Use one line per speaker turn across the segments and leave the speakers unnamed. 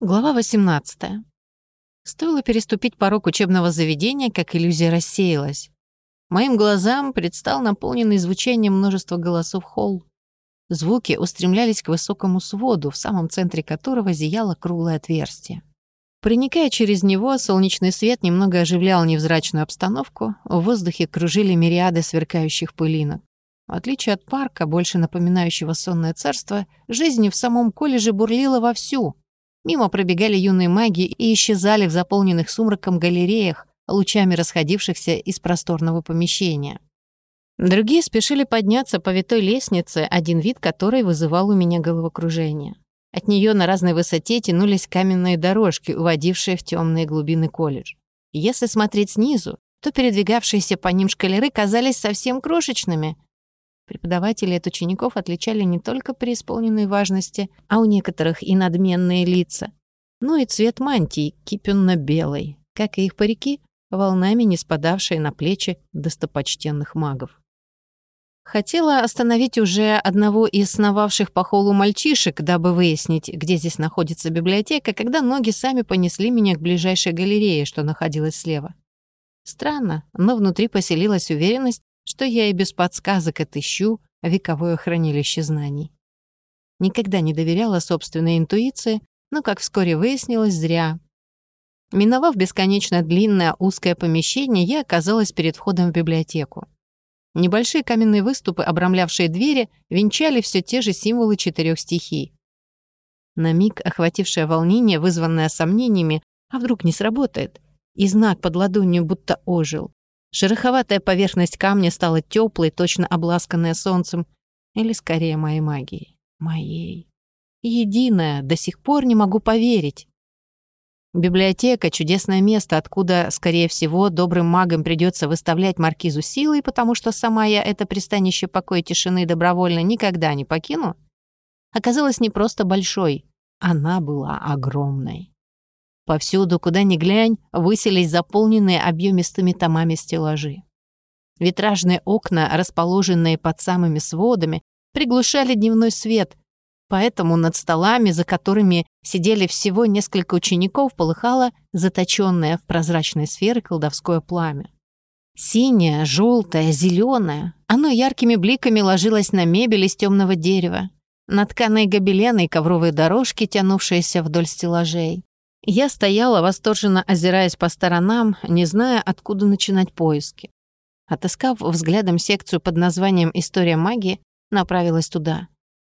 Глава 18. Стоило переступить порог учебного заведения, как иллюзия рассеялась. Моим глазам предстал наполненный звучанием множества голосов холл. Звуки устремлялись к высокому своду, в самом центре которого зияло круглое отверстие. Проникая через него, солнечный свет немного оживлял невзрачную обстановку, в воздухе кружили мириады сверкающих пылинок. В отличие от парка, больше напоминающего сонное царство, жизнь в самом колледже бурлила вовсю — Мимо пробегали юные маги и исчезали в заполненных сумраком галереях, лучами расходившихся из просторного помещения. Другие спешили подняться по витой лестнице, один вид которой вызывал у меня головокружение. От нее на разной высоте тянулись каменные дорожки, уводившие в темные глубины колледж. Если смотреть снизу, то передвигавшиеся по ним шкалеры казались совсем крошечными, Преподаватели от учеников отличали не только преисполненные важности, а у некоторых и надменные лица, но и цвет мантии кипенно-белый, как и их парики, волнами не спадавшие на плечи достопочтенных магов. Хотела остановить уже одного из сновавших по холлу мальчишек, дабы выяснить, где здесь находится библиотека, когда ноги сами понесли меня к ближайшей галерее, что находилась слева. Странно, но внутри поселилась уверенность, что я и без подсказок отыщу вековое хранилище знаний. Никогда не доверяла собственной интуиции, но, как вскоре выяснилось, зря. Миновав бесконечно длинное узкое помещение, я оказалась перед входом в библиотеку. Небольшие каменные выступы, обрамлявшие двери, венчали все те же символы четырех стихий. На миг охватившее волнение, вызванное сомнениями, а вдруг не сработает, и знак под ладонью будто ожил. Шероховатая поверхность камня стала теплой, точно обласканная солнцем. Или скорее моей магией. Моей. Единая, до сих пор не могу поверить. Библиотека — чудесное место, откуда, скорее всего, добрым магам придется выставлять маркизу силой, потому что сама я это пристанище покоя тишины добровольно никогда не покину, оказалась не просто большой, она была огромной. Повсюду, куда ни глянь, высились заполненные объемистыми томами стеллажи. Витражные окна, расположенные под самыми сводами, приглушали дневной свет, поэтому над столами, за которыми сидели всего несколько учеников, полыхало заточенное в прозрачной сферы колдовское пламя. Синее, желтое, зеленое. Оно яркими бликами ложилось на мебель из темного дерева, на тканые гобелены и ковровые дорожки, тянувшиеся вдоль стеллажей. Я стояла, восторженно озираясь по сторонам, не зная, откуда начинать поиски. Отыскав взглядом секцию под названием «История магии», направилась туда.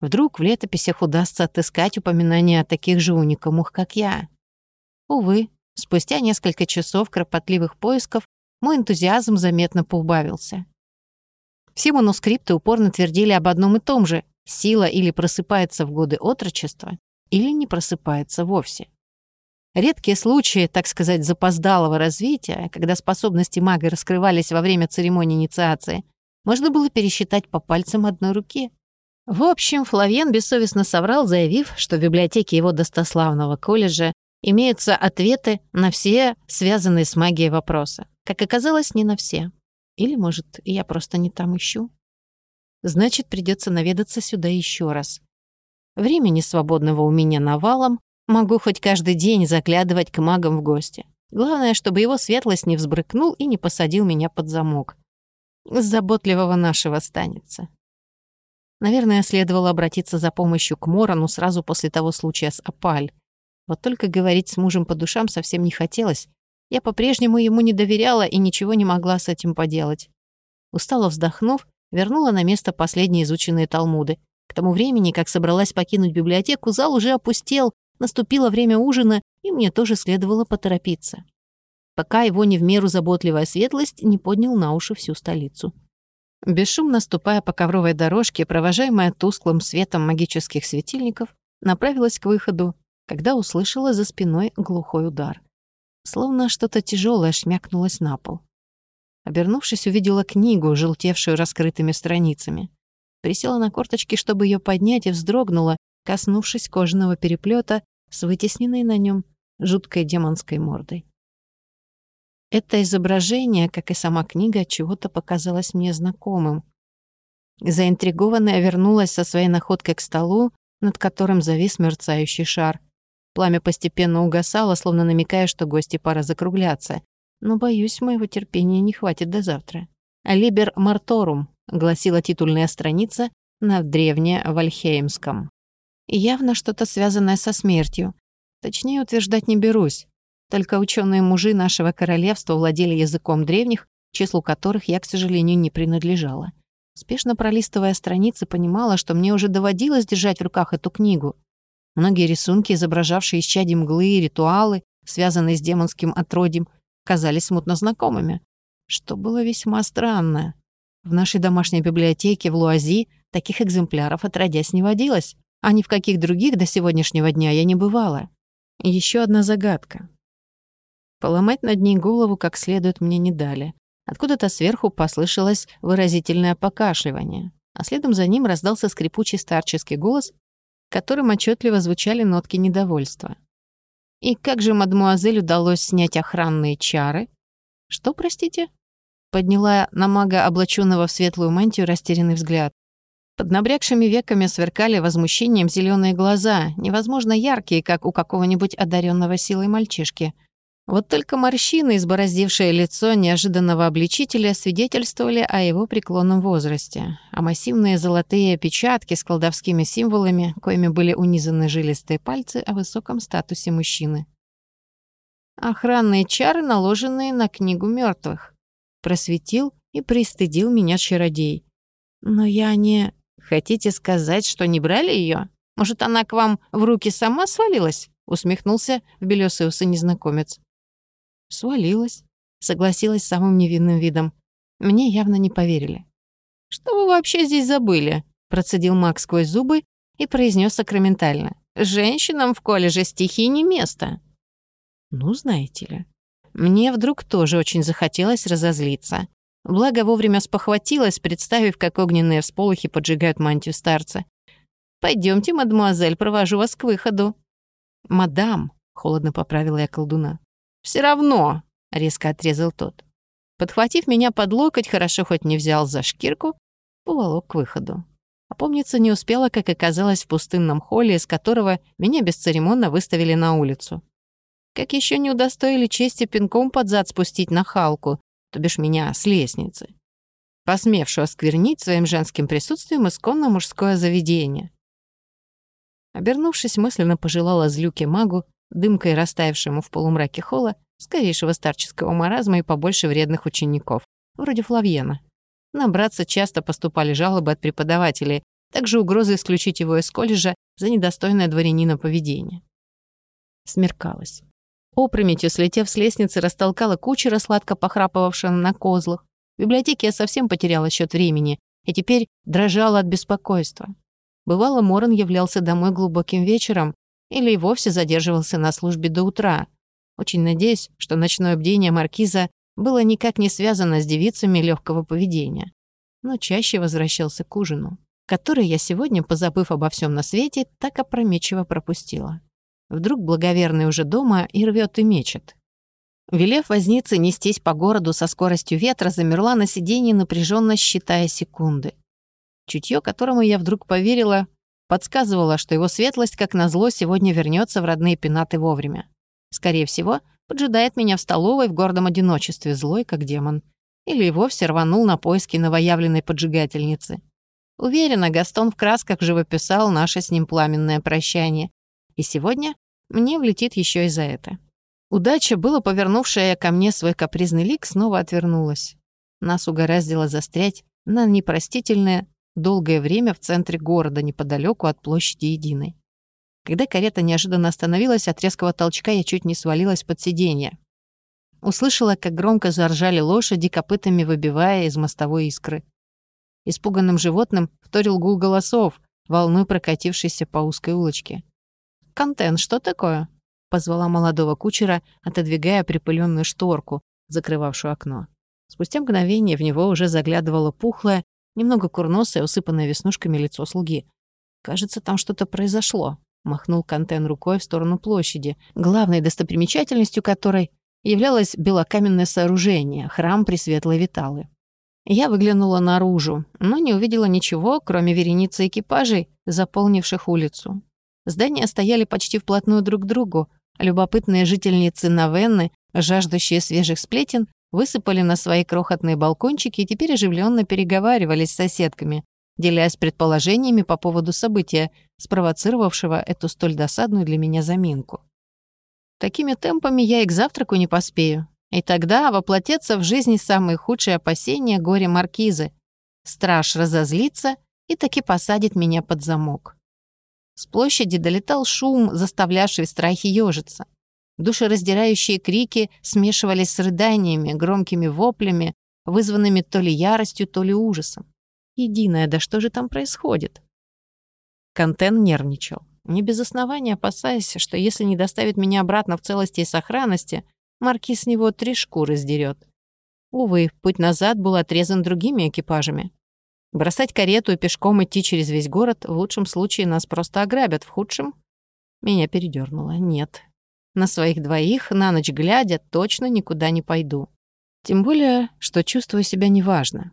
Вдруг в летописях удастся отыскать упоминания о таких же уникамах, как я. Увы, спустя несколько часов кропотливых поисков мой энтузиазм заметно поубавился. Все манускрипты упорно твердили об одном и том же — сила или просыпается в годы отрочества, или не просыпается вовсе. Редкие случаи, так сказать, запоздалого развития, когда способности мага раскрывались во время церемонии инициации, можно было пересчитать по пальцам одной руки. В общем, Флавьен бессовестно соврал, заявив, что в библиотеке его достославного колледжа имеются ответы на все связанные с магией вопросы. Как оказалось, не на все. Или, может, я просто не там ищу? Значит, придется наведаться сюда еще раз. Времени свободного у меня навалом, Могу хоть каждый день заглядывать к магам в гости. Главное, чтобы его светлость не взбрыкнул и не посадил меня под замок. С заботливого нашего станется. Наверное, следовало обратиться за помощью к Морону сразу после того случая с Апаль. Вот только говорить с мужем по душам совсем не хотелось. Я по-прежнему ему не доверяла и ничего не могла с этим поделать. Устало вздохнув, вернула на место последние изученные талмуды. К тому времени, как собралась покинуть библиотеку, зал уже опустел, Наступило время ужина, и мне тоже следовало поторопиться. Пока его не в меру заботливая светлость не поднял на уши всю столицу. Бесшумно ступая по ковровой дорожке, провожаемая тусклым светом магических светильников, направилась к выходу, когда услышала за спиной глухой удар. Словно что-то тяжелое шмякнулось на пол. Обернувшись, увидела книгу, желтевшую раскрытыми страницами. Присела на корточки, чтобы ее поднять, и вздрогнула, коснувшись кожаного переплета с вытесненной на нем жуткой демонской мордой. Это изображение, как и сама книга, чего-то показалось мне знакомым. Заинтригованная вернулась со своей находкой к столу, над которым завис мерцающий шар. Пламя постепенно угасало, словно намекая, что гости пора закругляться. Но, боюсь, моего терпения не хватит до завтра. «Либер Марторум», — гласила титульная страница на Явно что-то связанное со смертью. Точнее, утверждать не берусь. Только ученые мужи нашего королевства владели языком древних, числу которых я, к сожалению, не принадлежала. Спешно пролистывая страницы, понимала, что мне уже доводилось держать в руках эту книгу. Многие рисунки, изображавшие исчадье мглы и ритуалы, связанные с демонским отродьем, казались смутно знакомыми, что было весьма странно. В нашей домашней библиотеке в Луази таких экземпляров отродясь не водилось, а ни в каких других до сегодняшнего дня я не бывала. Еще одна загадка. Поломать над ней голову как следует мне не дали. Откуда-то сверху послышалось выразительное покашливание, а следом за ним раздался скрипучий старческий голос, которым отчетливо звучали нотки недовольства. И как же мадмуазель удалось снять охранные чары? Что, простите? Подняла на мага, облаченного в светлую мантию, растерянный взгляд. Под набрякшими веками сверкали возмущением зеленые глаза, невозможно яркие, как у какого-нибудь одаренного силой мальчишки — вот только морщины, избороздившее лицо неожиданного обличителя, свидетельствовали о его преклонном возрасте, а массивные золотые печатки с колдовскими символами, коими были унизаны жилистые пальцы, о высоком статусе мужчины. Охранные чары, наложенные на книгу мертвых. Просветил и пристыдил меня чародей. Но я не... Хотите сказать, что не брали ее? Может, она к вам в руки сама свалилась? Усмехнулся в белёсые усы незнакомец. Свалилась. Согласилась самым невинным видом. Мне явно не поверили. «Что вы вообще здесь забыли?» Процедил Макс сквозь зубы и произнес сакраментально. «Женщинам в колледже стихи не место». Ну, знаете ли. Мне вдруг тоже очень захотелось разозлиться. Благо вовремя спохватилась, представив, как огненные всполохи поджигают мантию старца. Пойдемте, мадемуазель, провожу вас к выходу». «Мадам», — холодно поправила я колдуна. Все равно», — резко отрезал тот. Подхватив меня под локоть, хорошо хоть не взял за шкирку, поволок к выходу. Опомниться не успела, как оказалось в пустынном холле, из которого меня бесцеремонно выставили на улицу. Как еще не удостоили чести пинком под зад спустить на халку, то бишь меня с лестницы, посмевшую осквернить своим женским присутствием исконно мужское заведение. Обернувшись, мысленно пожелала злюке магу дымкой растаявшему в полумраке холла, скорейшего старческого маразма и побольше вредных учеников, вроде Флавьена. На братца часто поступали жалобы от преподавателей, также угрозы исключить его из колледжа за недостойное дворянина поведение. Смеркалось. Опрометью, слетев с лестницы, растолкала кучера, сладко похрапывавшего на козлах. В библиотеке я совсем потеряла счет времени и теперь дрожала от беспокойства. Бывало, Моран являлся домой глубоким вечером, или и вовсе задерживался на службе до утра. Очень надеюсь, что ночное бдение маркиза было никак не связано с девицами легкого поведения. Но чаще возвращался к ужину, который я сегодня, позабыв обо всем на свете, так опрометчиво пропустила. Вдруг благоверный уже дома и рвет и мечет. Велев вознице нестись по городу со скоростью ветра, замерла на сиденье, напряженно считая секунды. Чутье, которому я вдруг поверила, Подсказывала, что его светлость, как назло, сегодня вернется в родные пенаты вовремя. Скорее всего, поджидает меня в столовой в гордом одиночестве, злой, как демон. Или и вовсе рванул на поиски новоявленной поджигательницы. Уверена, Гастон в красках живописал наше с ним пламенное прощание. И сегодня мне влетит еще и за это. Удача, было повернувшая ко мне свой капризный лик, снова отвернулась. Нас угораздило застрять на непростительное долгое время в центре города, неподалеку от площади Единой. Когда карета неожиданно остановилась, от резкого толчка я чуть не свалилась под сиденье. Услышала, как громко заржали лошади, копытами выбивая из мостовой искры. Испуганным животным вторил гул голосов, волной прокатившейся по узкой улочке. «Контент, что такое?» — позвала молодого кучера, отодвигая припыленную шторку, закрывавшую окно. Спустя мгновение в него уже заглядывала пухлая, Немного курносое, усыпанное веснушками лицо слуги. «Кажется, там что-то произошло», — махнул Кантен рукой в сторону площади, главной достопримечательностью которой являлось белокаменное сооружение, храм Пресветлой Виталы. Я выглянула наружу, но не увидела ничего, кроме вереницы экипажей, заполнивших улицу. Здания стояли почти вплотную друг к другу. Любопытные жительницы Навенны, жаждущие свежих сплетен, высыпали на свои крохотные балкончики и теперь оживленно переговаривались с соседками, делясь предположениями по поводу события, спровоцировавшего эту столь досадную для меня заминку. Такими темпами я и к завтраку не поспею. И тогда воплотятся в жизни самые худшие опасения горе маркизы. Страж разозлится и таки посадит меня под замок. С площади долетал шум, заставлявший в страхе ёжиться. Душераздирающие крики смешивались с рыданиями, громкими воплями, вызванными то ли яростью, то ли ужасом. Единое, да что же там происходит? Контен нервничал, не без основания опасаясь, что если не доставит меня обратно в целости и сохранности, маркиз с него три шкуры сдерет. Увы, путь назад был отрезан другими экипажами. Бросать карету и пешком идти через весь город, в лучшем случае нас просто ограбят, в худшем... Меня передернуло. Нет. На своих двоих, на ночь глядя, точно никуда не пойду. Тем более, что чувствую себя неважно.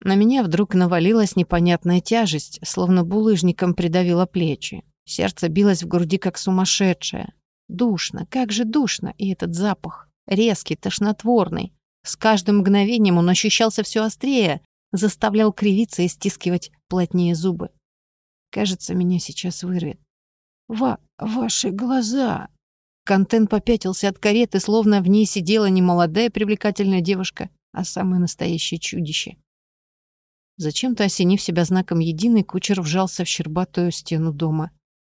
На меня вдруг навалилась непонятная тяжесть, словно булыжником придавило плечи. Сердце билось в груди, как сумасшедшее. Душно, как же душно, и этот запах. Резкий, тошнотворный. С каждым мгновением он ощущался все острее, заставлял кривиться и стискивать плотнее зубы. Кажется, меня сейчас вырвет. «Ва... ваши глаза!» Контент попятился от кареты, словно в ней сидела не молодая привлекательная девушка, а самое настоящее чудище. Зачем-то осенив себя знаком единый, кучер вжался в щербатую стену дома.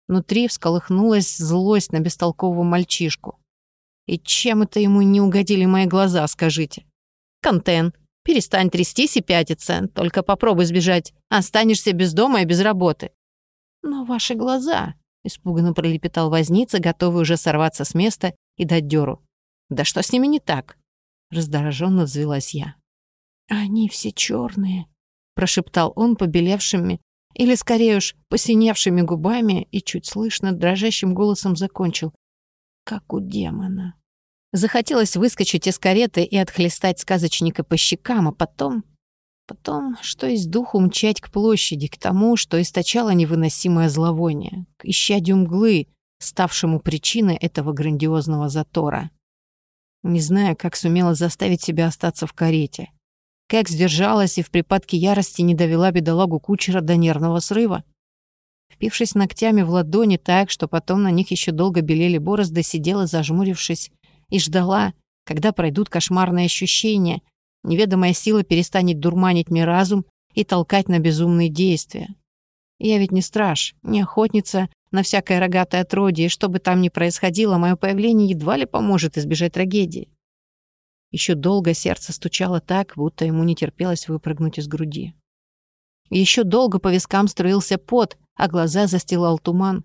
Внутри всколыхнулась злость на бестолкового мальчишку. И чем это ему не угодили мои глаза, скажите? Контен, перестань трястись и пятиться, только попробуй сбежать. Останешься без дома и без работы. Но ваши глаза, испуганно пролепетал возница, готовый уже сорваться с места и дать дёру. Да что с ними не так? Раздраженно взвелась я. Они все черные, прошептал он побелевшими или, скорее уж, посиневшими губами и чуть слышно дрожащим голосом закончил. Как у демона. Захотелось выскочить из кареты и отхлестать сказочника по щекам, а потом... Потом, что из духу мчать к площади, к тому, что источало невыносимое зловоние, к исчадью мглы, ставшему причиной этого грандиозного затора. Не знаю, как сумела заставить себя остаться в карете. Как сдержалась и в припадке ярости не довела бедолагу кучера до нервного срыва. Впившись ногтями в ладони так, что потом на них еще долго белели борозды, сидела, зажмурившись, и ждала, когда пройдут кошмарные ощущения, неведомая сила перестанет дурманить мне разум и толкать на безумные действия. Я ведь не страж, не охотница на всякое рогатое отродье, и что бы там ни происходило, мое появление едва ли поможет избежать трагедии. Еще долго сердце стучало так, будто ему не терпелось выпрыгнуть из груди. Еще долго по вискам струился пот, а глаза застилал туман.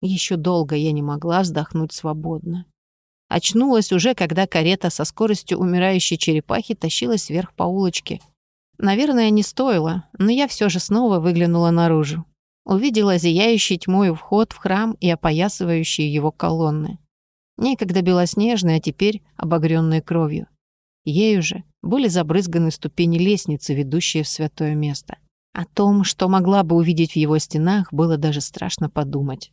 Еще долго я не могла вздохнуть свободно. Очнулась уже, когда карета со скоростью умирающей черепахи тащилась вверх по улочке. Наверное, не стоило, но я все же снова выглянула наружу. Увидела зияющий тьмой вход в храм и опоясывающие его колонны. Некогда белоснежные, а теперь обогренные кровью. Ею же были забрызганы ступени лестницы, ведущие в святое место. О том, что могла бы увидеть в его стенах, было даже страшно подумать.